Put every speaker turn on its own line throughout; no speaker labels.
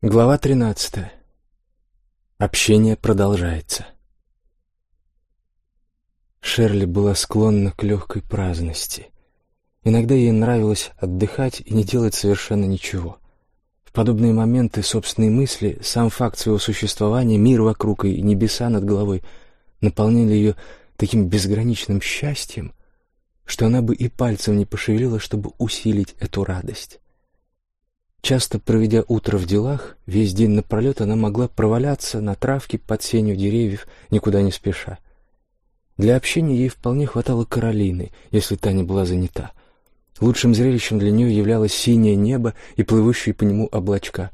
Глава 13. Общение продолжается. Шерли была склонна к легкой праздности. Иногда ей нравилось отдыхать и не делать совершенно ничего. В подобные моменты собственные мысли, сам факт своего существования, мир вокруг и небеса над головой наполняли ее таким безграничным счастьем, что она бы и пальцем не пошевелила, чтобы усилить эту радость. Часто проведя утро в делах, весь день напролет она могла проваляться на травке под сенью деревьев, никуда не спеша. Для общения ей вполне хватало Каролины, если та не была занята. Лучшим зрелищем для нее являлось синее небо и плывущие по нему облачка,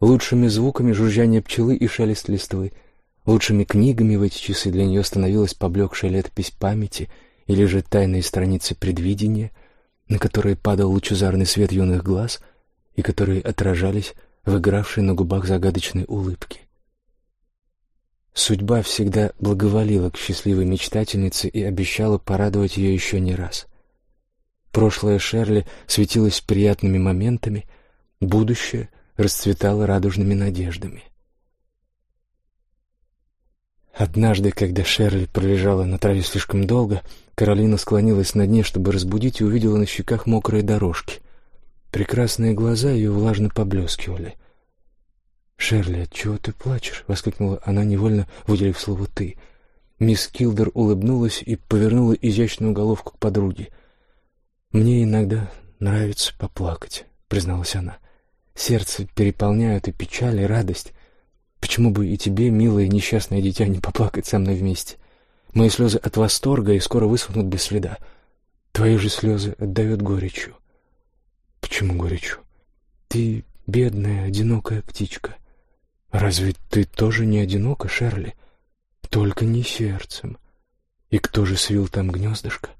лучшими звуками жужжание пчелы и шелест листвы, лучшими книгами в эти часы для нее становилась поблекшая летопись памяти или же тайные страницы предвидения, на которые падал лучезарный свет юных глаз — и которые отражались в игравшей на губах загадочной улыбке. Судьба всегда благоволила к счастливой мечтательнице и обещала порадовать ее еще не раз. Прошлое Шерли светилось приятными моментами, будущее расцветало радужными надеждами. Однажды, когда Шерли пролежала на траве слишком долго, Каролина склонилась над ней, чтобы разбудить, и увидела на щеках мокрые дорожки. Прекрасные глаза ее влажно поблескивали. «Шерли, отчего ты плачешь?» — воскликнула она, невольно выделив слово «ты». Мисс Килдер улыбнулась и повернула изящную головку к подруге. «Мне иногда нравится поплакать», — призналась она. «Сердце переполняют и печаль, и радость. Почему бы и тебе, милое несчастное дитя, не поплакать со мной вместе? Мои слезы от восторга и скоро высохнут без следа. Твои же слезы отдают горечью. Почему горячо? Ты бедная, одинокая птичка. Разве ты тоже не одинока, Шерли? Только не сердцем. И кто же свил там гнездышко?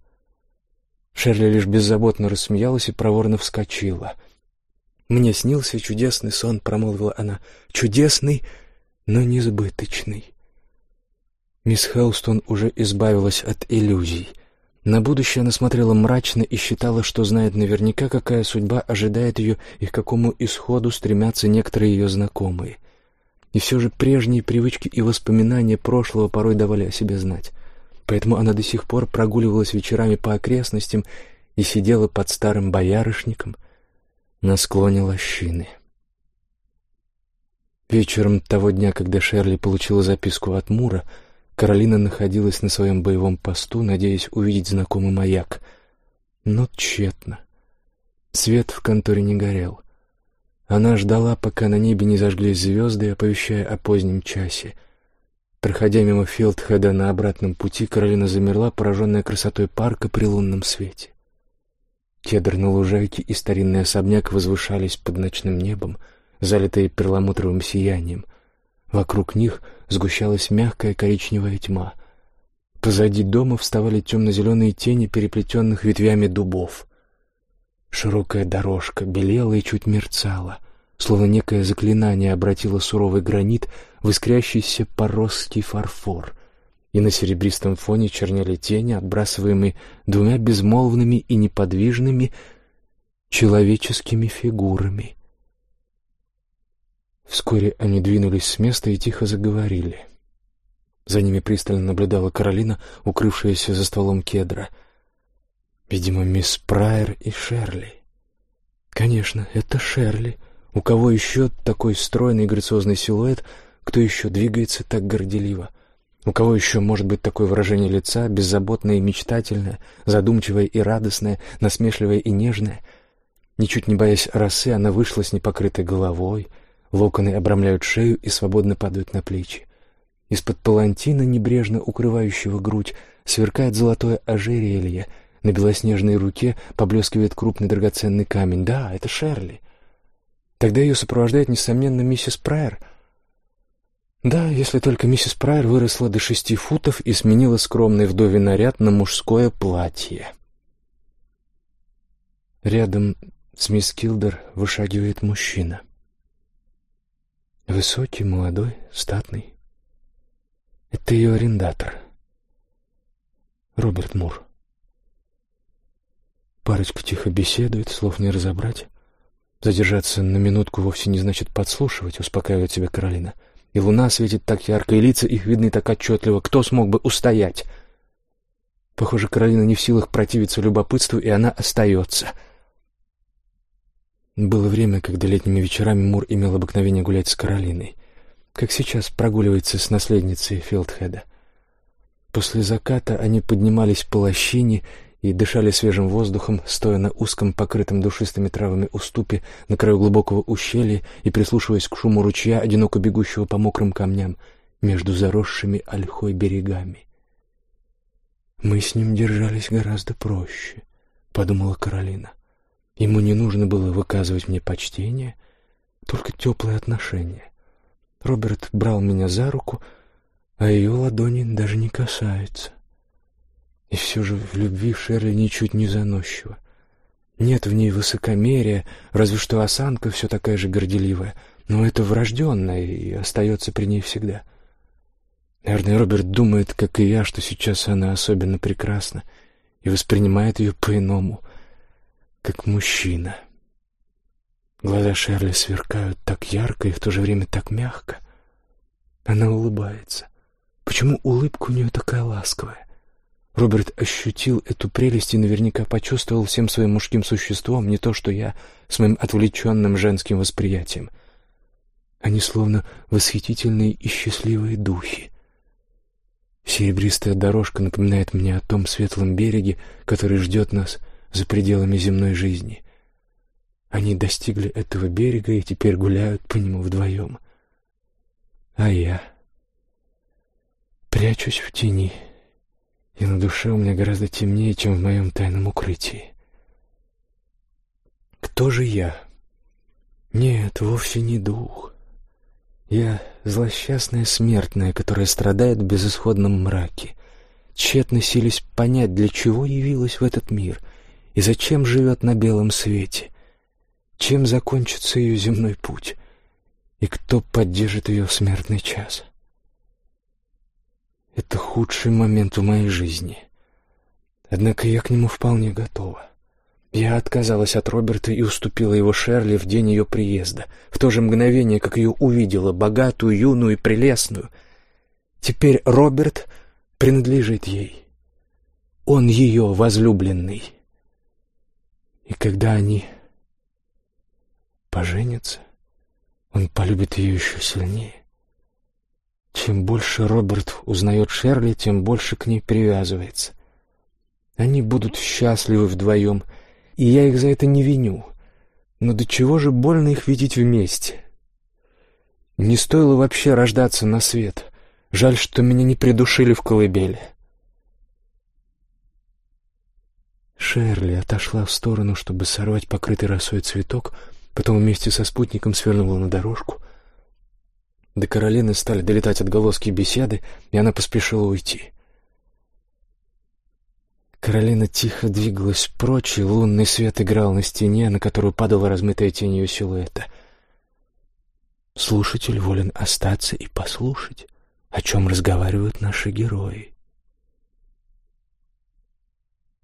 Шерли лишь беззаботно рассмеялась и проворно вскочила. «Мне снился чудесный сон», — промолвила она. «Чудесный, но несбыточный». Мисс Хелстон уже избавилась от иллюзий — на будущее она смотрела мрачно и считала, что знает наверняка, какая судьба ожидает ее и к какому исходу стремятся некоторые ее знакомые. И все же прежние привычки и воспоминания прошлого порой давали о себе знать. Поэтому она до сих пор прогуливалась вечерами по окрестностям и сидела под старым боярышником на склоне лощины. Вечером того дня, когда Шерли получила записку от Мура, Каролина находилась на своем боевом посту, надеясь увидеть знакомый маяк. Но тщетно. Свет в конторе не горел. Она ждала, пока на небе не зажглись звезды, оповещая о позднем часе. Проходя мимо Филдхеда на обратном пути, Каролина замерла, пораженная красотой парка при лунном свете. Кедр на лужайке и старинный особняк возвышались под ночным небом, залитые перламутровым сиянием. Вокруг них — сгущалась мягкая коричневая тьма. Позади дома вставали темно-зеленые тени переплетенных ветвями дубов. Широкая дорожка белела и чуть мерцала, словно некое заклинание обратило суровый гранит в искрящийся поросский фарфор, и на серебристом фоне чернели тени, отбрасываемые двумя безмолвными и неподвижными человеческими фигурами. Вскоре они двинулись с места и тихо заговорили. За ними пристально наблюдала Каролина, укрывшаяся за стволом кедра. Видимо, мисс Прайер и Шерли. Конечно, это Шерли. У кого еще такой стройный и грациозный силуэт, кто еще двигается так горделиво? У кого еще может быть такое выражение лица, беззаботное и мечтательное, задумчивое и радостное, насмешливое и нежное? Ничуть не боясь росы, она вышла с непокрытой головой — Локоны обрамляют шею и свободно падают на плечи. Из-под палантина, небрежно укрывающего грудь, сверкает золотое ожерелье. На белоснежной руке поблескивает крупный драгоценный камень. Да, это Шерли. Тогда ее сопровождает, несомненно, миссис Прайер. Да, если только миссис Прайер выросла до шести футов и сменила скромный вдовий наряд на мужское платье. Рядом с мисс Килдер вышагивает мужчина. Высокий, молодой, статный. Это ее арендатор. Роберт Мур. Парочка тихо беседует, слов не разобрать. Задержаться на минутку вовсе не значит подслушивать, успокаивает себя Каролина. И луна светит так ярко, и лица их видны так отчетливо. Кто смог бы устоять? Похоже, Каролина не в силах противиться любопытству, и она остается. Было время, когда летними вечерами Мур имел обыкновение гулять с Каролиной, как сейчас прогуливается с наследницей Филдхеда. После заката они поднимались по лощине и дышали свежим воздухом, стоя на узком, покрытом душистыми травами уступе на краю глубокого ущелья и прислушиваясь к шуму ручья, одиноко бегущего по мокрым камням между заросшими ольхой берегами. «Мы с ним держались гораздо проще», — подумала Каролина. «Ему не нужно было выказывать мне почтение, только теплые отношения. Роберт брал меня за руку, а ее ладони даже не касаются. И все же в любви Шерли ничуть не заносчива. Нет в ней высокомерия, разве что осанка все такая же горделивая, но это врожденное и остается при ней всегда. Наверное, Роберт думает, как и я, что сейчас она особенно прекрасна и воспринимает ее по-иному, как мужчина. Глаза Шерли сверкают так ярко и в то же время так мягко. Она улыбается. Почему улыбка у нее такая ласковая? Роберт ощутил эту прелесть и наверняка почувствовал всем своим мужским существом, не то что я, с моим отвлеченным женским восприятием. Они словно восхитительные и счастливые духи. Серебристая дорожка напоминает мне о том светлом береге, который ждет нас за пределами земной жизни. Они достигли этого берега и теперь гуляют по нему вдвоем. А я прячусь в тени — и на душе у меня гораздо темнее, чем в моем тайном укрытии. Кто же я? Нет, вовсе не дух. Я злосчастная смертная, которая страдает в безысходном мраке, тщетно сились понять, для чего явилась в этот мир и зачем живет на белом свете, чем закончится ее земной путь и кто поддержит ее в смертный час. — это худший момент в моей жизни. Однако я к нему вполне готова. Я отказалась от Роберта и уступила его Шерли в день ее приезда, в то же мгновение, как ее увидела, богатую, юную и прелестную. Теперь Роберт принадлежит ей. Он ее возлюбленный. И когда они поженятся, он полюбит ее еще сильнее. Чем больше Роберт узнает Шерли, тем больше к ней привязывается. Они будут счастливы вдвоем, и я их за это не виню. Но до чего же больно их видеть вместе? Не стоило вообще рождаться на свет. Жаль, что меня не придушили в колыбели. Шерли отошла в сторону, чтобы сорвать покрытый росой цветок, потом вместе со спутником свернула на дорожку — до Каролины стали долетать отголоски беседы, и она поспешила уйти. Каролина тихо двигалась прочь, и лунный свет играл на стене, на которую падала размытая тень ее силуэта. Слушатель волен остаться и послушать, о чем разговаривают наши герои.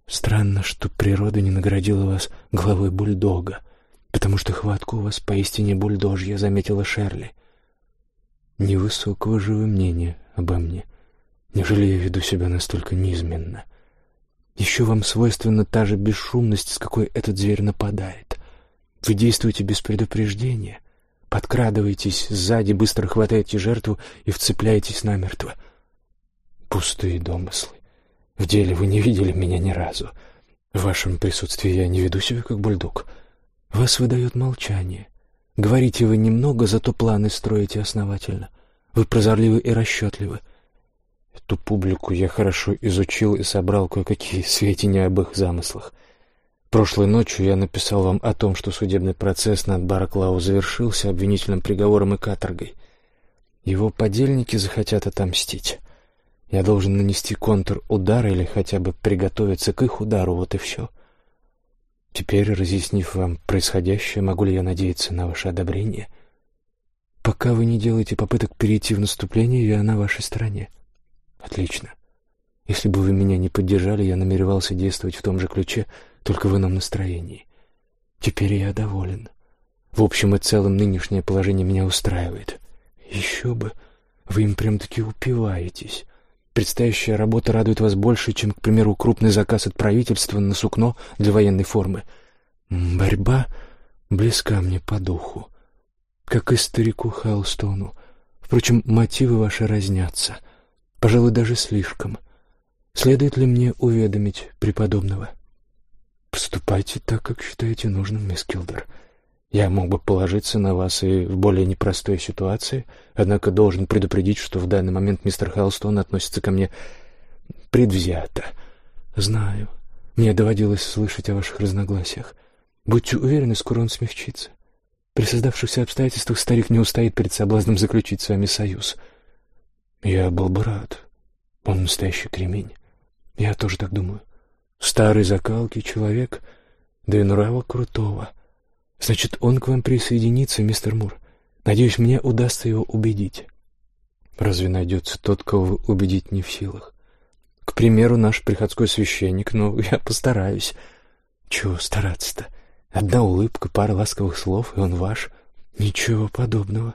Странно, что природа не наградила вас головой бульдога, потому что хватка у вас поистине бульдожья, заметила Шерли. Невысокого же вы мнения обо мне. Неужели я веду себя настолько низменно? Еще вам свойственна та же бесшумность, с какой этот зверь нападает. Вы действуете без предупреждения, подкрадываетесь сзади, быстро хватаете жертву и вцепляетесь намертво. Пустые домыслы. В деле вы не видели меня ни разу. В вашем присутствии я не веду себя как бульдог. Вас выдает молчание. Говорите вы немного, зато планы строите основательно. Вы прозорливы и расчетливы. Эту публику я хорошо изучил и собрал кое-какие сведения об их замыслах. Прошлой ночью я написал вам о том, что судебный процесс над Бараклау завершился обвинительным приговором и каторгой. Его подельники захотят отомстить. Я должен нанести контр-удар или хотя бы приготовиться к их удару, вот и все. — Теперь, разъяснив вам происходящее, могу ли я надеяться на ваше одобрение? Пока вы не делаете попыток перейти в наступление, я на вашей стороне. Отлично. Если бы вы меня не поддержали, я намеревался действовать в том же ключе, только в ином настроении. Теперь я доволен. В общем и целом нынешнее положение меня устраивает. Еще бы, вы им прям-таки упиваетесь. Предстоящая работа радует вас больше, чем, к примеру, крупный заказ от правительства на сукно для военной формы. Борьба близка мне по духу, как и старику Хелстону. Впрочем, мотивы ваши разнятся, пожалуй, даже слишком. Следует ли мне уведомить преподобного? Поступайте так, как считаете нужным, мисс Килдер. Я мог бы положиться на вас и в более непростой ситуации, однако должен предупредить, что в данный момент мистер Хелстон относится ко мне предвзято. Знаю. Мне доводилось слышать о ваших разногласиях. Будьте уверены, скоро он смягчится. При создавшихся обстоятельствах старик не устоит перед соблазном заключить с вами союз. Я был бы рад. Он настоящий кремень. Я тоже так думаю. Старый закалки человек, да и нрава крутого — Значит, он к вам присоединится, мистер Мур. Надеюсь, мне удастся его убедить. Разве найдется тот, кого убедить не в силах? К примеру, наш приходской священник, но я постараюсь. Чего стараться-то? Одна улыбка, пара ласковых слов, и он ваш. Ничего подобного.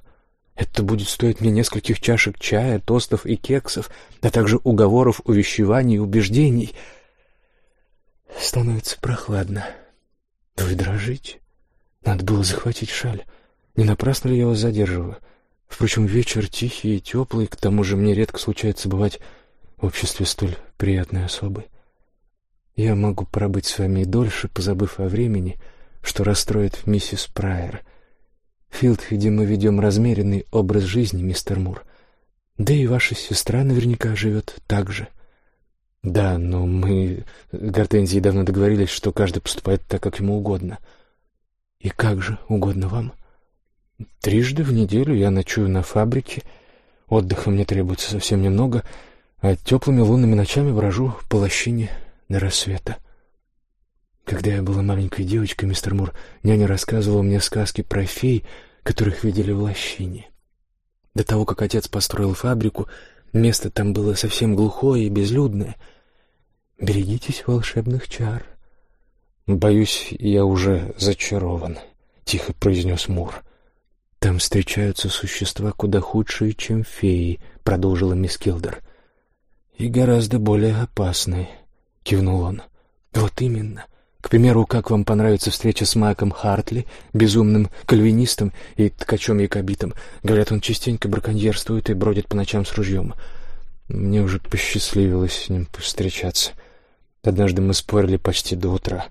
Это будет стоить мне нескольких чашек чая, тостов и кексов, а также уговоров, увещеваний и убеждений. Становится прохладно. Вы дрожите? Надо было захватить шаль. Не напрасно ли я вас задерживаю? Впрочем, вечер тихий и теплый, к тому же мне редко случается бывать в обществе столь приятной особы. Я могу пробыть с вами и дольше, позабыв о времени, что расстроит миссис Прайер. В Филдхеде мы ведем размеренный образ жизни, мистер Мур. Да и ваша сестра наверняка живет так же. Да, но мы, Гортензии, давно договорились, что каждый поступает так, как ему угодно — «И как же, угодно вам?» «Трижды в неделю я ночую на фабрике. Отдыха мне требуется совсем немного, а теплыми лунными ночами брожу по лощине до рассвета». Когда я была маленькой девочкой, мистер Мур, няня рассказывала мне сказки про фей, которых видели в лощине. До того, как отец построил фабрику, место там было совсем глухое и безлюдное. Берегитесь волшебных чар. «Боюсь, я уже зачарован», — тихо произнес Мур. «Там встречаются существа куда худшие, чем феи», — продолжила мисс Килдер. «И гораздо более опасные», — кивнул он. «Вот именно. К примеру, как вам понравится встреча с Майком Хартли, безумным кальвинистом и ткачом-якобитом? Говорят, он частенько браконьерствует и бродит по ночам с ружьем. Мне уже посчастливилось с ним встречаться. Однажды мы спорили почти до утра».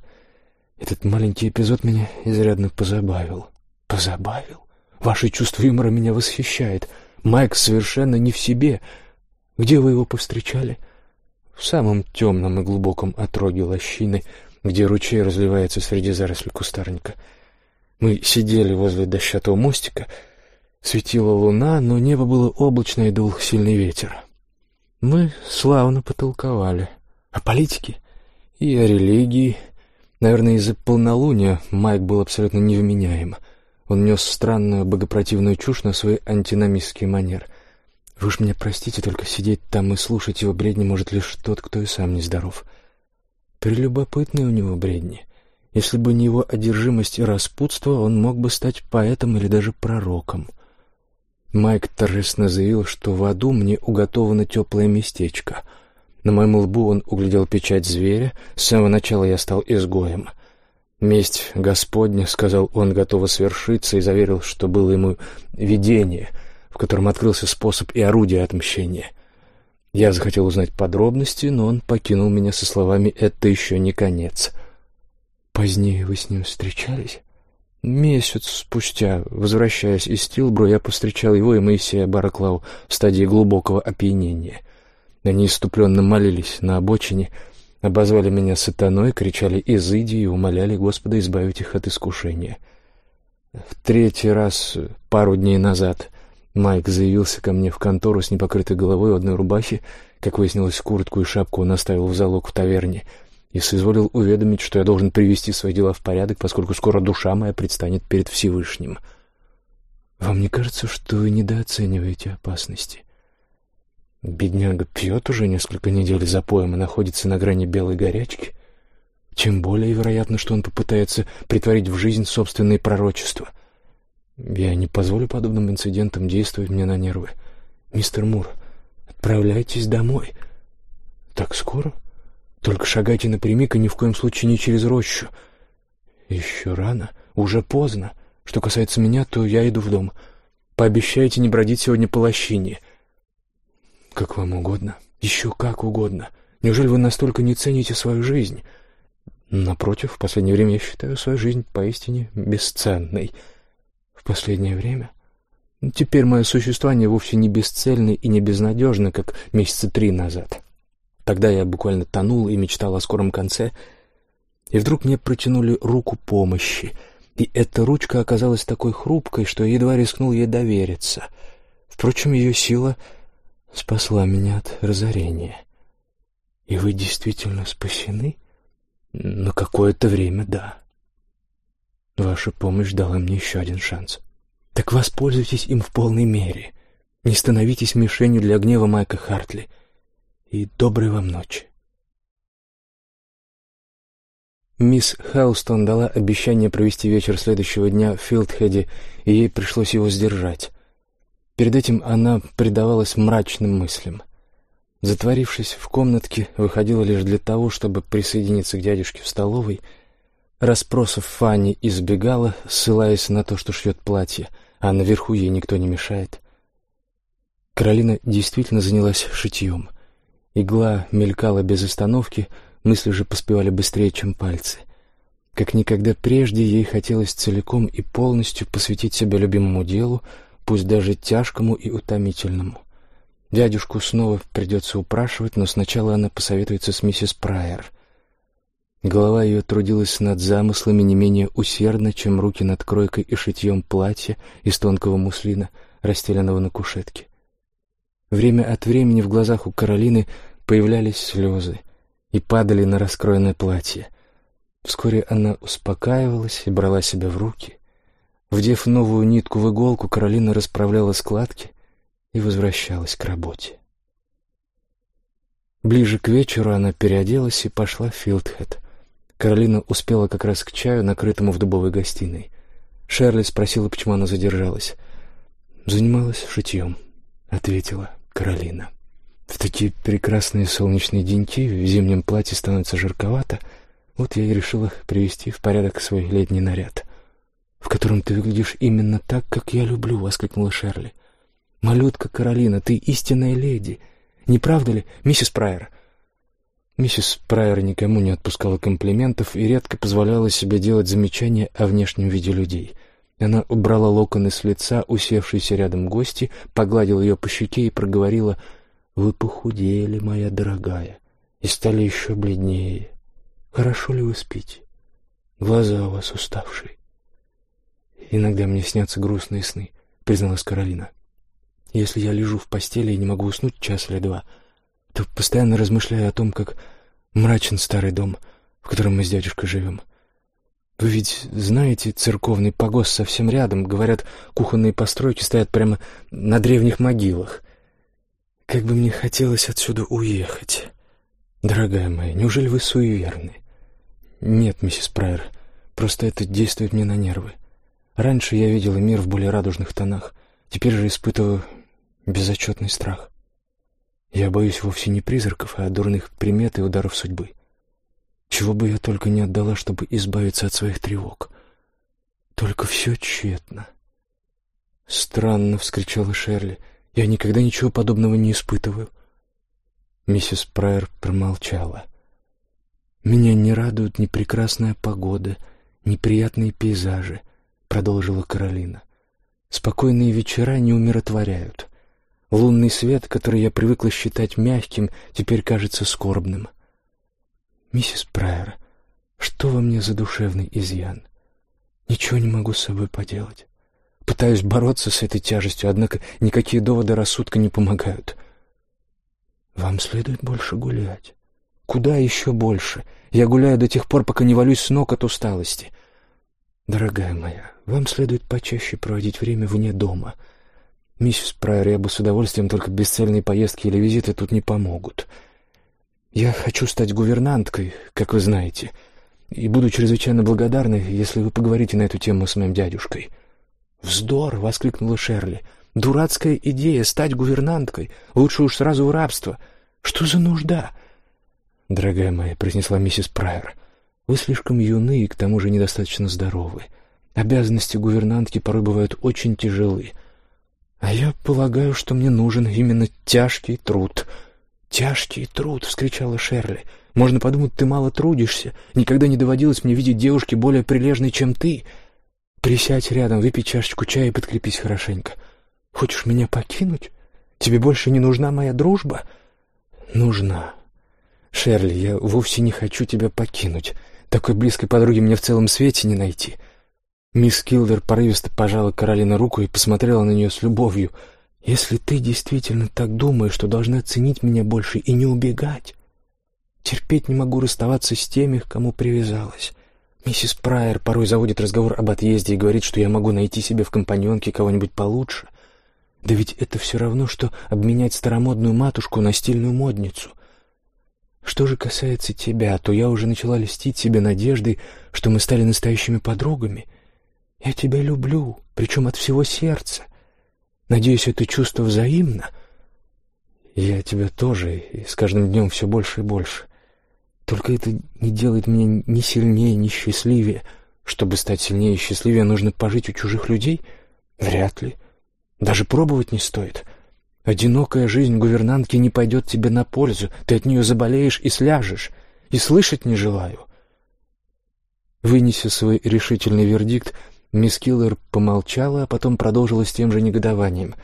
Этот маленький эпизод меня изрядно позабавил. Позабавил? Ваше чувство юмора меня восхищает. Майк совершенно не в себе. Где вы его повстречали? В самом темном и глубоком отроге лощины, где ручей разливается среди зарослей кустарника. Мы сидели возле дощатого мостика. Светила луна, но небо было облачное и дул сильный ветер. Мы славно потолковали о политике и о религии, Наверное, из-за полнолуния Майк был абсолютно невменяем. Он нес странную богопротивную чушь на свой антиномистский манер. Вы уж меня простите, только сидеть там и слушать его бредни может лишь тот, кто и сам нездоров. Прелюбопытные у него бредни. Если бы не его одержимость и распутство, он мог бы стать поэтом или даже пророком. Майк торжественно заявил, что в аду мне уготовано теплое местечко — на моем лбу он углядел печать зверя. С самого начала я стал изгоем. «Месть Господня», — сказал он, — готова свершиться, и заверил, что было ему видение, в котором открылся способ и орудие отмщения. Я захотел узнать подробности, но он покинул меня со словами «это еще не конец». «Позднее вы с ним встречались?» Месяц спустя, возвращаясь из Стилбру, я повстречал его и Моисея Бараклау в стадии глубокого опьянения. Они иступленно молились на обочине, обозвали меня сатаной, кричали «Изыди» и умоляли Господа избавить их от искушения. В третий раз, пару дней назад, Майк заявился ко мне в контору с непокрытой головой в одной рубахе, как выяснилось, куртку и шапку он оставил в залог в таверне, и соизволил уведомить, что я должен привести свои дела в порядок, поскольку скоро душа моя предстанет перед Всевышним. Вам не кажется, что вы недооцениваете опасности? Бедняга пьет уже несколько недель за поем и находится на грани белой горячки. Тем более вероятно, что он попытается притворить в жизнь собственные пророчества. Я не позволю подобным инцидентам действовать мне на нервы. Мистер Мур, отправляйтесь домой. Так скоро? Только шагайте напрямик и ни в коем случае не через рощу. Еще рано, уже поздно. Что касается меня, то я иду в дом. Пообещайте не бродить сегодня по лощине. Как вам угодно. Еще как угодно. Неужели вы настолько не цените свою жизнь? Напротив, в последнее время я считаю свою жизнь поистине бесценной. В последнее время? Теперь мое существование вовсе не бесцельно и не безнадежно, как месяца три назад. Тогда я буквально тонул и мечтал о скором конце, и вдруг мне протянули руку помощи, и эта ручка оказалась такой хрупкой, что я едва рискнул ей довериться. Впрочем, ее сила спасла меня от разорения. И вы действительно спасены? На какое-то время, да. Ваша помощь дала мне еще один шанс. Так воспользуйтесь им в полной мере. Не становитесь мишенью для гнева Майка Хартли. И доброй вам ночи. Мисс Хелстон дала обещание провести вечер следующего дня в Филдхеде, и ей пришлось его сдержать. Перед этим она предавалась мрачным мыслям. Затворившись в комнатке, выходила лишь для того, чтобы присоединиться к дядюшке в столовой. Расспросов Фанни избегала, ссылаясь на то, что шьет платье, а наверху ей никто не мешает. Каролина действительно занялась шитьем. Игла мелькала без остановки, мысли же поспевали быстрее, чем пальцы. Как никогда прежде ей хотелось целиком и полностью посвятить себя любимому делу, пусть даже тяжкому и утомительному. Дядюшку снова придется упрашивать, но сначала она посоветуется с миссис Прайер. Голова ее трудилась над замыслами не менее усердно, чем руки над кройкой и шитьем платья из тонкого муслина, расстеленного на кушетке. Время от времени в глазах у Каролины появлялись слезы и падали на раскроенное платье. Вскоре она успокаивалась и брала себя в руки. Вдев новую нитку в иголку, Каролина расправляла складки, и возвращалась к работе. Ближе к вечеру она переоделась и пошла в Филдхед. Каролина успела как раз к чаю, накрытому в дубовой гостиной. Шерли спросила, почему она задержалась. «Занималась шитьем», — ответила Каролина. «В такие прекрасные солнечные деньки в зимнем платье становится жарковато. Вот я и решила привести в порядок свой летний наряд, в котором ты выглядишь именно так, как я люблю», — воскликнула Шерли. — «Малютка Каролина, ты истинная леди. Не правда ли, миссис Прайер?» Миссис Прайер никому не отпускала комплиментов и редко позволяла себе делать замечания о внешнем виде людей. Она убрала локоны с лица усевшейся рядом гости, погладила ее по щеке и проговорила «Вы похудели, моя дорогая, и стали еще бледнее. Хорошо ли вы спите? Глаза у вас уставшие». «Иногда мне снятся грустные сны», — призналась Каролина. Если я лежу в постели и не могу уснуть час или два, то постоянно размышляю о том, как мрачен старый дом, в котором мы с дядюшкой живем. Вы ведь знаете, церковный погост совсем рядом. Говорят, кухонные постройки стоят прямо на древних могилах. Как бы мне хотелось отсюда уехать. Дорогая моя, неужели вы суеверны? Нет, миссис Прайер, просто это действует мне на нервы. Раньше я видела мир в более радужных тонах. Теперь же испытываю безотчетный страх. Я боюсь вовсе не призраков, а дурных примет и ударов судьбы. Чего бы я только не отдала, чтобы избавиться от своих тревог. Только все тщетно. «Странно!» — вскричала Шерли. «Я никогда ничего подобного не испытываю». Миссис Прайер промолчала. «Меня не радует ни прекрасная погода, ни приятные пейзажи», — продолжила Каролина. «Спокойные вечера не умиротворяют. Лунный свет, который я привыкла считать мягким, теперь кажется скорбным. Миссис Прайер, что во мне за душевный изъян? Ничего не могу с собой поделать. Пытаюсь бороться с этой тяжестью, однако никакие доводы рассудка не помогают. Вам следует больше гулять. Куда еще больше? Я гуляю до тех пор, пока не валюсь с ног от усталости. Дорогая моя, вам следует почаще проводить время вне дома — «Миссис Прайер, я бы с удовольствием, только бесцельные поездки или визиты тут не помогут. Я хочу стать гувернанткой, как вы знаете, и буду чрезвычайно благодарна, если вы поговорите на эту тему с моим дядюшкой». «Вздор!» — воскликнула Шерли. «Дурацкая идея — стать гувернанткой. Лучше уж сразу в рабство. Что за нужда?» «Дорогая моя», — произнесла миссис Прайер, — «вы слишком юны и к тому же недостаточно здоровы. Обязанности гувернантки порой бывают очень тяжелы. А я полагаю, что мне нужен именно тяжкий труд». «Тяжкий труд!» — вскричала Шерли. «Можно подумать, ты мало трудишься. Никогда не доводилось мне видеть девушки более прилежной, чем ты. Присядь рядом, выпей чашечку чая и подкрепись хорошенько. Хочешь меня покинуть? Тебе больше не нужна моя дружба?» «Нужна. Шерли, я вовсе не хочу тебя покинуть. Такой близкой подруги мне в целом свете не найти». Мисс Килдер порывисто пожала Каролина руку и посмотрела на нее с любовью — если ты действительно так думаешь, что должна ценить меня больше и не убегать, терпеть не могу расставаться с теми, к кому привязалась. Миссис Прайер порой заводит разговор об отъезде и говорит, что я могу найти себе в компаньонке кого-нибудь получше. Да ведь это все равно, что обменять старомодную матушку на стильную модницу. Что же касается тебя, то я уже начала льстить себе надеждой, что мы стали настоящими подругами. Я тебя люблю, причем от всего сердца — Надеюсь, это чувство взаимно. Я тебя тоже, и с каждым днем все больше и больше. Только это не делает меня ни сильнее, ни счастливее. Чтобы стать сильнее и счастливее, нужно пожить у чужих людей? Вряд ли. Даже пробовать не стоит. Одинокая жизнь гувернантки не пойдет тебе на пользу. Ты от нее заболеешь и сляжешь. И слышать не желаю. Вынеся свой решительный вердикт, Мисс Киллер помолчала, а потом продолжила с тем же негодованием.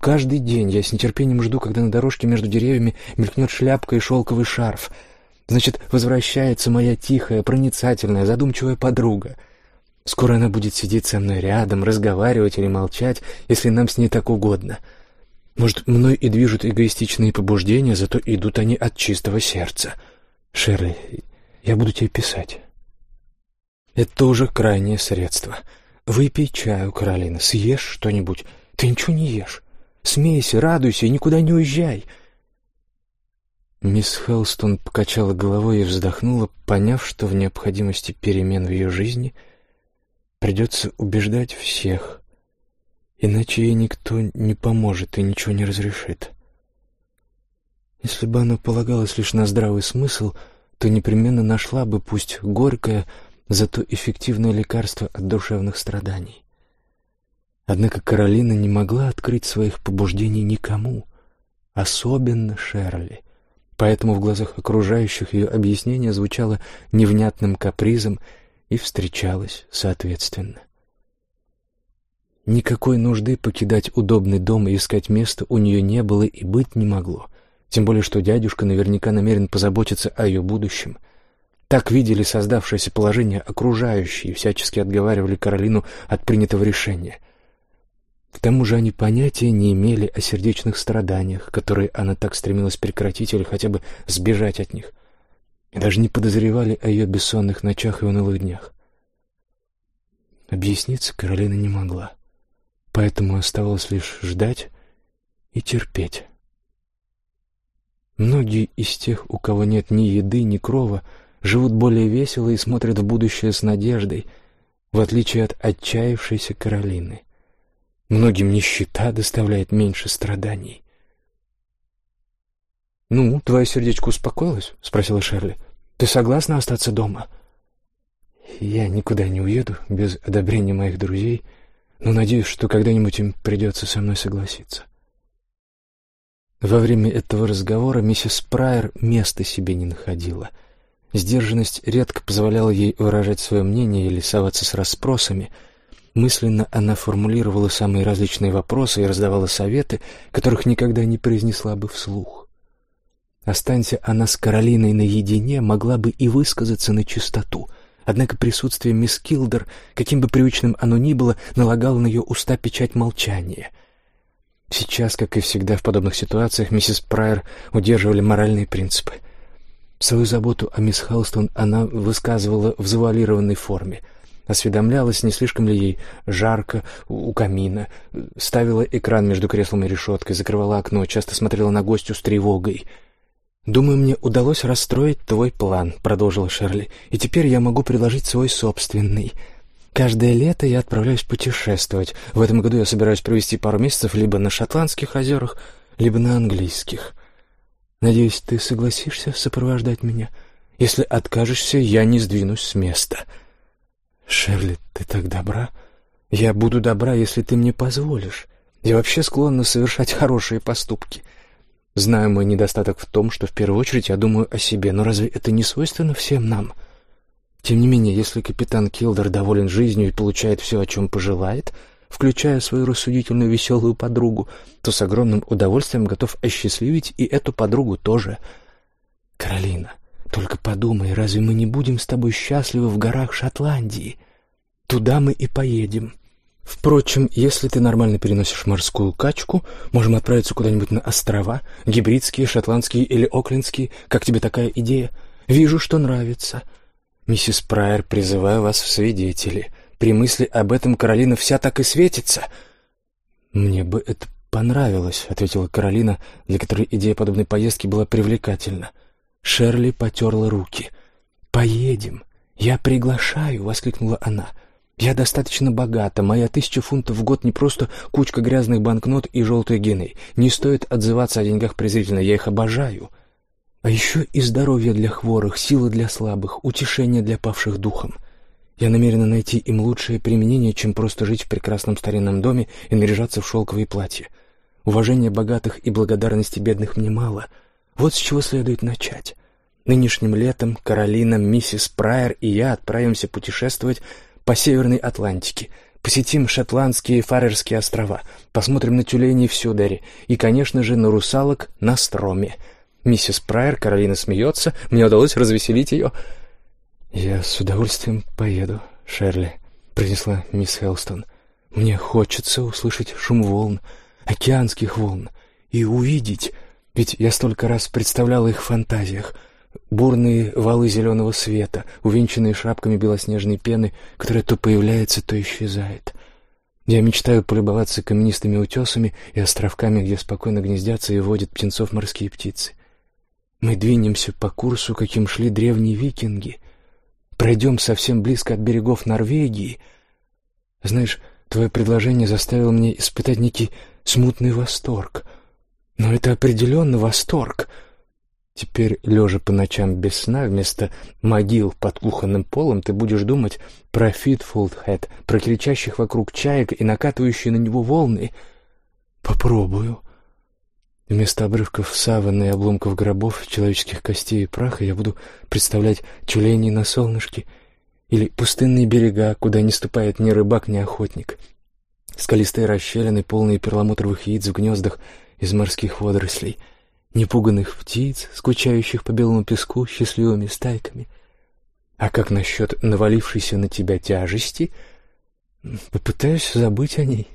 «Каждый день я с нетерпением жду, когда на дорожке между деревьями мелькнет шляпка и шелковый шарф. Значит, возвращается моя тихая, проницательная, задумчивая подруга. Скоро она будет сидеть со мной рядом, разговаривать или молчать, если нам с ней так угодно. Может, мной и движут эгоистичные побуждения, зато идут они от чистого сердца. Шерли, я буду тебе писать». Это уже крайнее средство. Выпей чаю, Каролина, съешь что-нибудь. Ты ничего не ешь. Смейся, радуйся и никуда не уезжай. Мисс Хелстон покачала головой и вздохнула, поняв, что в необходимости перемен в ее жизни придется убеждать всех, иначе ей никто не поможет и ничего не разрешит. Если бы она полагалась лишь на здравый смысл, то непременно нашла бы, пусть горькое, зато эффективное лекарство от душевных страданий. Однако Каролина не могла открыть своих побуждений никому, особенно Шерли, поэтому в глазах окружающих ее объяснение звучало невнятным капризом и встречалось соответственно. Никакой нужды покидать удобный дом и искать место у нее не было и быть не могло, тем более что дядюшка наверняка намерен позаботиться о ее будущем — так видели создавшееся положение окружающие и всячески отговаривали Каролину от принятого решения. К тому же они понятия не имели о сердечных страданиях, которые она так стремилась прекратить или хотя бы сбежать от них, и даже не подозревали о ее бессонных ночах и унылых днях. Объясниться Каролина не могла, поэтому оставалось лишь ждать и терпеть. Многие из тех, у кого нет ни еды, ни крова, живут более весело и смотрят в будущее с надеждой, в отличие от отчаявшейся Каролины. Многим нищета доставляет меньше страданий. «Ну, твое сердечко успокоилось?» — спросила Шерли. «Ты согласна остаться дома?» «Я никуда не уеду без одобрения моих друзей, но надеюсь, что когда-нибудь им придется со мной согласиться». Во время этого разговора миссис Прайер места себе не находила — Сдержанность редко позволяла ей выражать свое мнение или соваться с расспросами. Мысленно она формулировала самые различные вопросы и раздавала советы, которых никогда не произнесла бы вслух. Останься она с Каролиной наедине, могла бы и высказаться на чистоту. Однако присутствие мисс Килдер, каким бы привычным оно ни было, налагало на ее уста печать молчания. Сейчас, как и всегда в подобных ситуациях, миссис Прайер удерживали моральные принципы — Свою заботу о мисс Халстон она высказывала в завуалированной форме. Осведомлялась, не слишком ли ей жарко у камина, ставила экран между креслом и решеткой, закрывала окно, часто смотрела на гостю с тревогой. «Думаю, мне удалось расстроить твой план», — продолжила Шерли, «и теперь я могу предложить свой собственный. Каждое лето я отправляюсь путешествовать. В этом году я собираюсь провести пару месяцев либо на шотландских озерах, либо на английских. Надеюсь, ты согласишься сопровождать меня? Если откажешься, я не сдвинусь с места. Шерли, ты так добра. Я буду добра, если ты мне позволишь. Я вообще склонна совершать хорошие поступки. Знаю мой недостаток в том, что в первую очередь я думаю о себе, но разве это не свойственно всем нам? Тем не менее, если капитан Килдер доволен жизнью и получает все, о чем пожелает, включая свою рассудительную веселую подругу, то с огромным удовольствием готов осчастливить и эту подругу тоже. Каролина, только подумай, разве мы не будем с тобой счастливы в горах Шотландии? Туда мы и поедем. Впрочем, если ты нормально переносишь морскую качку, можем отправиться куда-нибудь на острова, гибридские, шотландские или оклендские. Как тебе такая идея? Вижу, что нравится. Миссис Прайер, призываю вас в свидетели. При мысли об этом Каролина вся так и светится. Мне бы это понравилось, ответила Каролина, для которой идея подобной поездки была привлекательна. Шерли потерла руки. Поедем. Я приглашаю, воскликнула она. Я достаточно богата, моя тысяча фунтов в год не просто кучка грязных банкнот и желтой гены. Не стоит отзываться о деньгах презрительно, я их обожаю. А еще и здоровье для хворых, сила для слабых, утешение для павших духом. Я намерена найти им лучшее применение, чем просто жить в прекрасном старинном доме и наряжаться в шелковые платья. Уважения богатых и благодарности бедных мне мало. Вот с чего следует начать. Нынешним летом Каролина, миссис Прайер и я отправимся путешествовать по Северной Атлантике, посетим шотландские Фарерские острова, посмотрим на тюленей в Сюдаре и, конечно же, на русалок на Строме. Миссис Прайер, Каролина смеется, мне удалось развеселить ее. «Я с удовольствием поеду, Шерли», — произнесла мисс Хелстон. «Мне хочется услышать шум волн, океанских волн, и увидеть, ведь я столько раз представляла их в фантазиях — бурные валы зеленого света, увенчанные шапками белоснежной пены, которая то появляется, то исчезает. Я мечтаю полюбоваться каменистыми утесами и островками, где спокойно гнездятся и водят птенцов морские птицы. Мы двинемся по курсу, каким шли древние викинги. Пройдем совсем близко от берегов Норвегии. Знаешь, твое предложение заставило меня испытать некий смутный восторг. Но это определенно восторг — Теперь, лежа по ночам без сна, вместо могил под кухонным полом, ты будешь думать про Фитфулдхэт, про кричащих вокруг чаек и накатывающие на него волны. Попробую. Вместо обрывков саванны и обломков гробов, человеческих костей и праха я буду представлять тюленей на солнышке или пустынные берега, куда не ступает ни рыбак, ни охотник. Скалистые расщелины, полные перламутровых яиц в гнездах из морских водорослей — непуганных птиц, скучающих по белому песку счастливыми стайками. А как насчет навалившейся на тебя тяжести? Попытаюсь забыть о ней,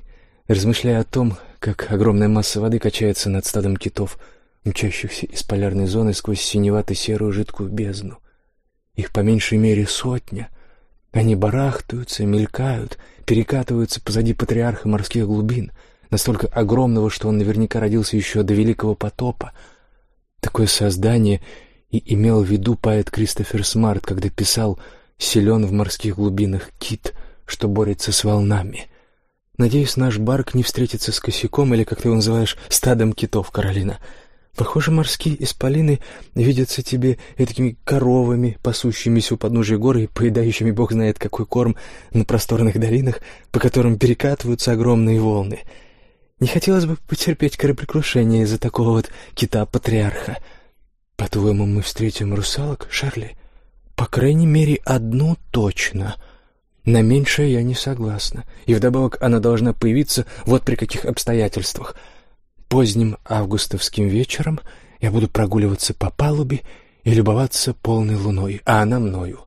размышляя о том, как огромная масса воды качается над стадом китов, мчащихся из полярной зоны сквозь синевато-серую жидкую бездну. Их по меньшей мере сотня. Они барахтаются, мелькают, перекатываются позади патриарха морских глубин — настолько огромного, что он наверняка родился еще до Великого потопа. Такое создание и имел в виду поэт Кристофер Смарт, когда писал «Силен в морских глубинах кит, что борется с волнами». Надеюсь, наш барк не встретится с косяком или, как ты его называешь, стадом китов, Каролина. Похоже, морские исполины видятся тебе этими коровами, пасущимися у подножия горы и поедающими бог знает какой корм на просторных долинах, по которым перекатываются огромные волны. Не хотелось бы потерпеть кораблекрушение из-за такого вот кита-патриарха. По-твоему, мы встретим русалок, Шарли? По крайней мере, одну точно. На меньшее я не согласна. И вдобавок она должна появиться вот при каких обстоятельствах. Поздним августовским вечером я буду прогуливаться по палубе и любоваться полной луной, а она мною.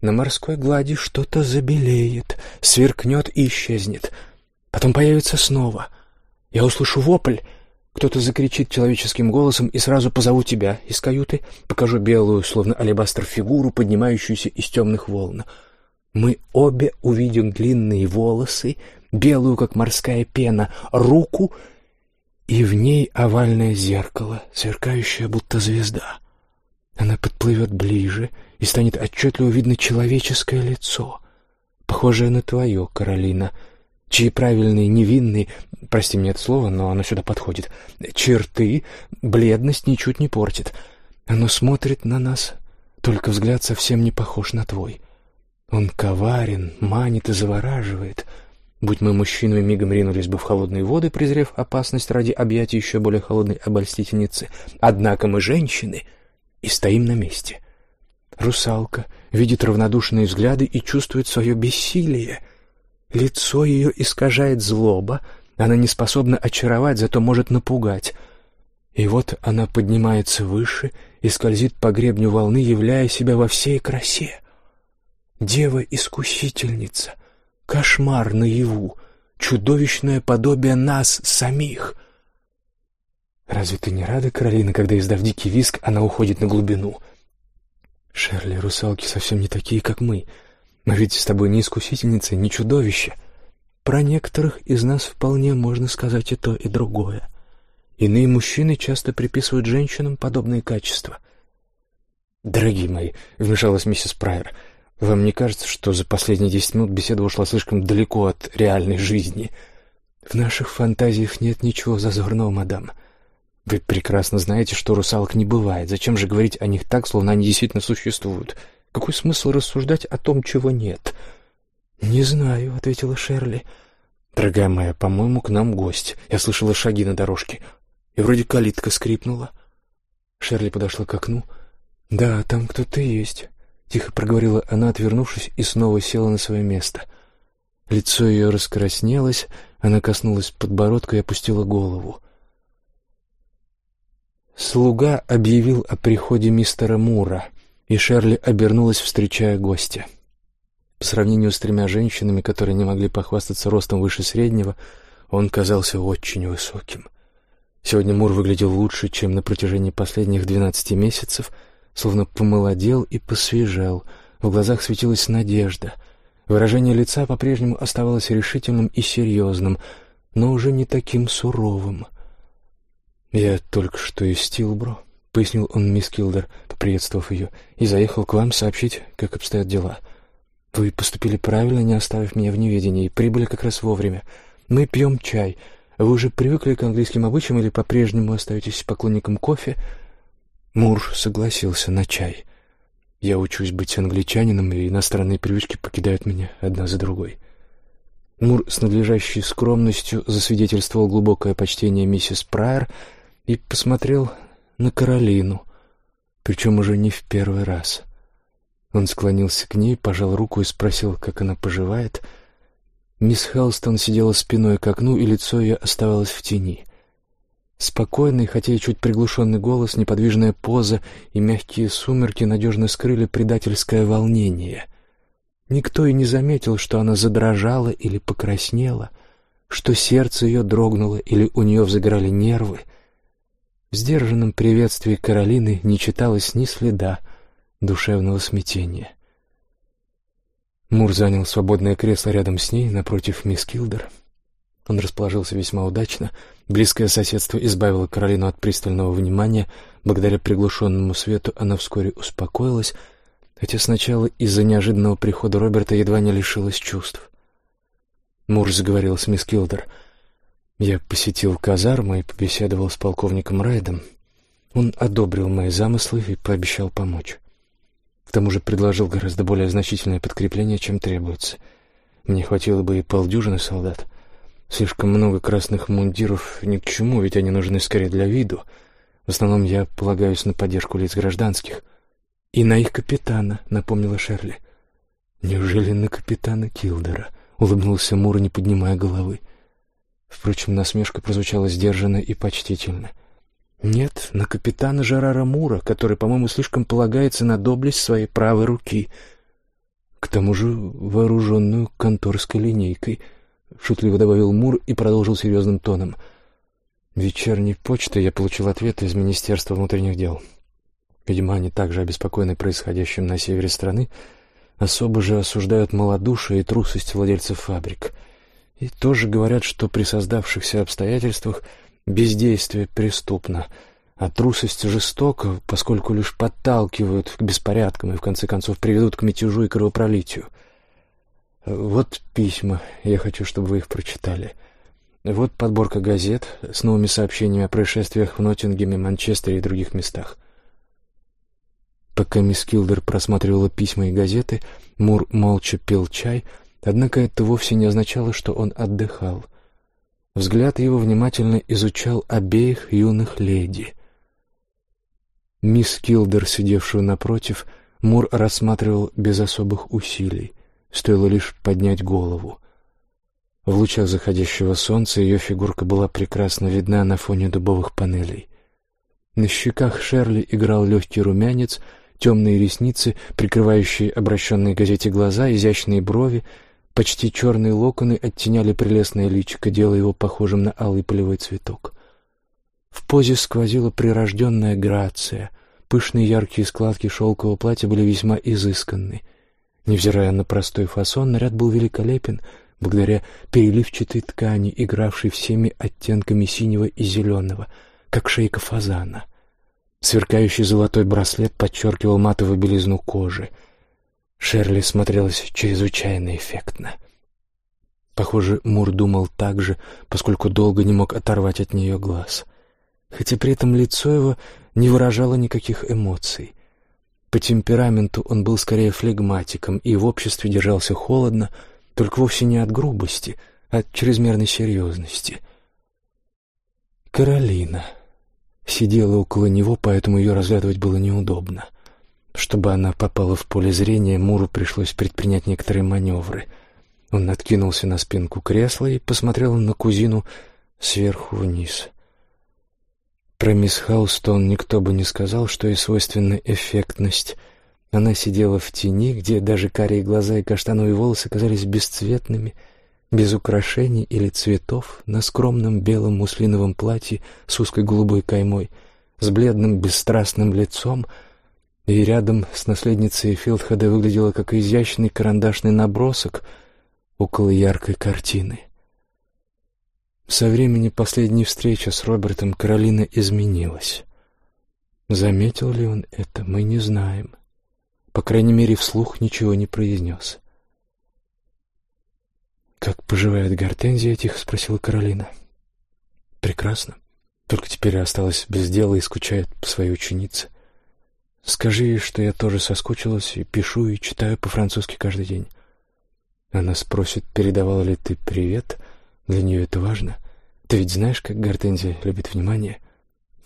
На морской глади что-то забелеет, сверкнет и исчезнет. Потом появится снова — я услышу вопль, кто-то закричит человеческим голосом и сразу позову тебя из каюты, покажу белую, словно алебастр фигуру, поднимающуюся из темных волн. Мы обе увидим длинные волосы, белую, как морская пена, руку, и в ней овальное зеркало, сверкающее, будто звезда. Она подплывет ближе, и станет отчетливо видно человеческое лицо. похожее на твое, Каролина, чьи правильные, невинные, прости мне это слово, но оно сюда подходит, черты, бледность ничуть не портит. Оно смотрит на нас, только взгляд совсем не похож на твой. Он коварен, манит и завораживает. Будь мы мужчинами, мигом ринулись бы в холодные воды, презрев опасность ради объятий еще более холодной обольстительницы. Однако мы женщины и стоим на месте. Русалка видит равнодушные взгляды и чувствует свое бессилие. Лицо ее искажает злоба, она не способна очаровать, зато может напугать. И вот она поднимается выше и скользит по гребню волны, являя себя во всей красе. Дева-искусительница, кошмар наяву, чудовищное подобие нас самих. Разве ты не рада, Каролина, когда, издав дикий виск, она уходит на глубину — Шерли, русалки совсем не такие, как мы. Мы ведь с тобой не искусительницы, не чудовища. Про некоторых из нас вполне можно сказать и то, и другое. Иные мужчины часто приписывают женщинам подобные качества. «Дорогие мои», — вмешалась миссис Прайер, — «вам не кажется, что за последние десять минут беседа ушла слишком далеко от реальной жизни? В наших фантазиях нет ничего зазорного, мадам». Вы прекрасно знаете, что русалок не бывает. Зачем же говорить о них так, словно они действительно существуют? Какой смысл рассуждать о том, чего нет? Не знаю, ответила Шерли. Дорогая моя, по-моему, к нам гость. Я слышала шаги на дорожке, и вроде калитка скрипнула. Шерли подошла к окну. Да, там кто-то есть, тихо проговорила она, отвернувшись, и снова села на свое место. Лицо ее раскраснелось, она коснулась подбородка и опустила голову. Слуга объявил о приходе мистера Мура, и Шерли обернулась, встречая гостя. По сравнению с тремя женщинами, которые не могли похвастаться ростом выше среднего, он казался очень высоким. Сегодня Мур выглядел лучше, чем на протяжении последних двенадцати месяцев, словно помолодел и посвежел, в глазах светилась надежда. Выражение лица по-прежнему оставалось решительным и серьезным, но уже не таким суровым. «Я только что из Стилбро», — пояснил он мисс Килдер, поприветствовав ее, «и заехал к вам сообщить, как обстоят дела. Вы поступили правильно, не оставив меня в неведении, и прибыли как раз вовремя. Мы пьем чай. Вы уже привыкли к английским обычаям или по-прежнему остаетесь поклонником кофе?» Мур согласился на чай. «Я учусь быть англичанином, и иностранные привычки покидают меня одна за другой». Мур с надлежащей скромностью засвидетельствовал глубокое почтение миссис Прайер — и посмотрел на Каролину, причем уже не в первый раз. Он склонился к ней, пожал руку и спросил, как она поживает. Мисс Хелстон сидела спиной к окну, и лицо ее оставалось в тени. Спокойный, хотя и чуть приглушенный голос, неподвижная поза и мягкие сумерки надежно скрыли предательское волнение. Никто и не заметил, что она задрожала или покраснела, что сердце ее дрогнуло или у нее взыграли нервы — в сдержанном приветствии Каролины не читалось ни следа душевного смятения. Мур занял свободное кресло рядом с ней, напротив мисс Килдер. Он расположился весьма удачно. Близкое соседство избавило Каролину от пристального внимания. Благодаря приглушенному свету она вскоре успокоилась, хотя сначала из-за неожиданного прихода Роберта едва не лишилась чувств. Мур заговорил с мисс Килдер — я посетил казарму и побеседовал с полковником Райдом. Он одобрил мои замыслы и пообещал помочь. К тому же предложил гораздо более значительное подкрепление, чем требуется. Мне хватило бы и полдюжины солдат. Слишком много красных мундиров ни к чему, ведь они нужны скорее для виду. В основном я полагаюсь на поддержку лиц гражданских. И на их капитана, напомнила Шерли. Неужели на капитана Килдера? Улыбнулся Мур, не поднимая головы. Впрочем, насмешка прозвучала сдержанно и почтительно. «Нет, на капитана Жерара Мура, который, по-моему, слишком полагается на доблесть своей правой руки. К тому же вооруженную конторской линейкой», — шутливо добавил Мур и продолжил серьезным тоном. «Вечерней почтой я получил ответ из Министерства внутренних дел. Видимо, они также обеспокоены происходящим на севере страны, особо же осуждают малодушие и трусость владельцев фабрик». И тоже говорят, что при создавшихся обстоятельствах бездействие преступно, а трусость жестока, поскольку лишь подталкивают к беспорядкам и в конце концов приведут к мятежу и кровопролитию. Вот письма. Я хочу, чтобы вы их прочитали. Вот подборка газет с новыми сообщениями о происшествиях в Ноттингеме, Манчестере и других местах. Пока мисс Килдер просматривала письма и газеты, Мур молча пил чай, однако это вовсе не означало, что он отдыхал. Взгляд его внимательно изучал обеих юных леди. Мисс Килдер, сидевшую напротив, Мур рассматривал без особых усилий. Стоило лишь поднять голову. В лучах заходящего солнца ее фигурка была прекрасно видна на фоне дубовых панелей. На щеках Шерли играл легкий румянец, темные ресницы, прикрывающие обращенные газете глаза, изящные брови, почти черные локоны оттеняли прелестное личико, делая его похожим на алый полевой цветок. В позе сквозила прирожденная грация, пышные яркие складки шелкового платья были весьма изысканны. Невзирая на простой фасон, наряд был великолепен благодаря переливчатой ткани, игравшей всеми оттенками синего и зеленого, как шейка фазана — Сверкающий золотой браслет подчеркивал матовую белизну кожи. Шерли смотрелась чрезвычайно эффектно. Похоже, Мур думал так же, поскольку долго не мог оторвать от нее глаз. Хотя при этом лицо его не выражало никаких эмоций. По темпераменту он был скорее флегматиком и в обществе держался холодно, только вовсе не от грубости, а от чрезмерной серьезности. Каролина сидела около него, поэтому ее разглядывать было неудобно. Чтобы она попала в поле зрения, Муру пришлось предпринять некоторые маневры. Он откинулся на спинку кресла и посмотрел на кузину сверху вниз. Про мисс Хаустон никто бы не сказал, что ей свойственна эффектность. Она сидела в тени, где даже карие глаза и каштановые волосы казались бесцветными — без украшений или цветов, на скромном белом муслиновом платье с узкой голубой каймой, с бледным бесстрастным лицом, и рядом с наследницей Филдхеда выглядела как изящный карандашный набросок около яркой картины. Со времени последней встречи с Робертом Каролина изменилась. Заметил ли он это, мы не знаем. По крайней мере, вслух ничего не произнес. «Как поживает гортензия этих?» — спросила Каролина. «Прекрасно. Только теперь осталась без дела и скучает по своей ученице. Скажи ей, что я тоже соскучилась и пишу и читаю по-французски каждый день. Она спросит, передавала ли ты привет. Для нее это важно. Ты ведь знаешь, как гортензия любит внимание?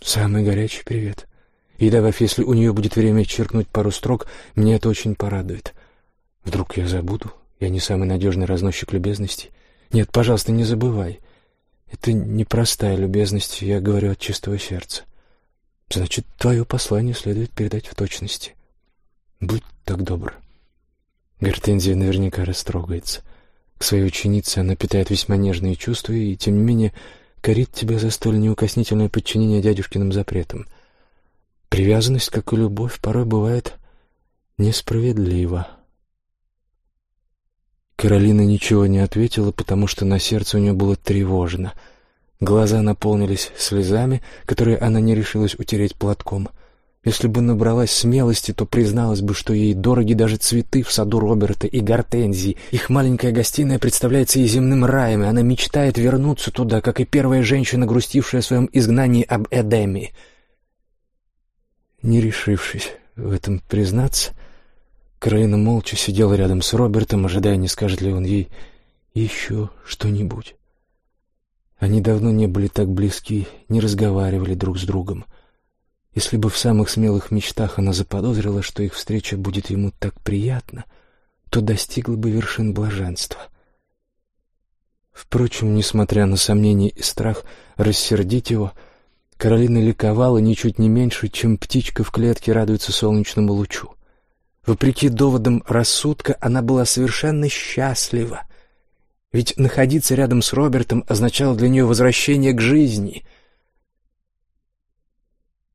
Самый горячий привет. И добавь, если у нее будет время черкнуть пару строк, мне это очень порадует. Вдруг я забуду, я не самый надежный разносчик любезностей. Нет, пожалуйста, не забывай. Это непростая любезность, я говорю от чистого сердца. Значит, твое послание следует передать в точности. Будь так добр. Гортензия наверняка растрогается. К своей ученице она питает весьма нежные чувства и, тем не менее, корит тебя за столь неукоснительное подчинение дядюшкиным запретам. Привязанность, как и любовь, порой бывает несправедлива. Каролина ничего не ответила, потому что на сердце у нее было тревожно. Глаза наполнились слезами, которые она не решилась утереть платком. Если бы набралась смелости, то призналась бы, что ей дороги даже цветы в саду Роберта и гортензии. Их маленькая гостиная представляется ей земным раем, и она мечтает вернуться туда, как и первая женщина, грустившая о своем изгнании об Эдеме. Не решившись в этом признаться, Каролина молча сидела рядом с Робертом, ожидая, не скажет ли он ей еще что-нибудь. Они давно не были так близки, не разговаривали друг с другом. Если бы в самых смелых мечтах она заподозрила, что их встреча будет ему так приятна, то достигла бы вершин блаженства. Впрочем, несмотря на сомнения и страх рассердить его, Каролина ликовала ничуть не меньше, чем птичка в клетке радуется солнечному лучу. Вопреки доводам рассудка, она была совершенно счастлива. Ведь находиться рядом с Робертом означало для нее возвращение к жизни —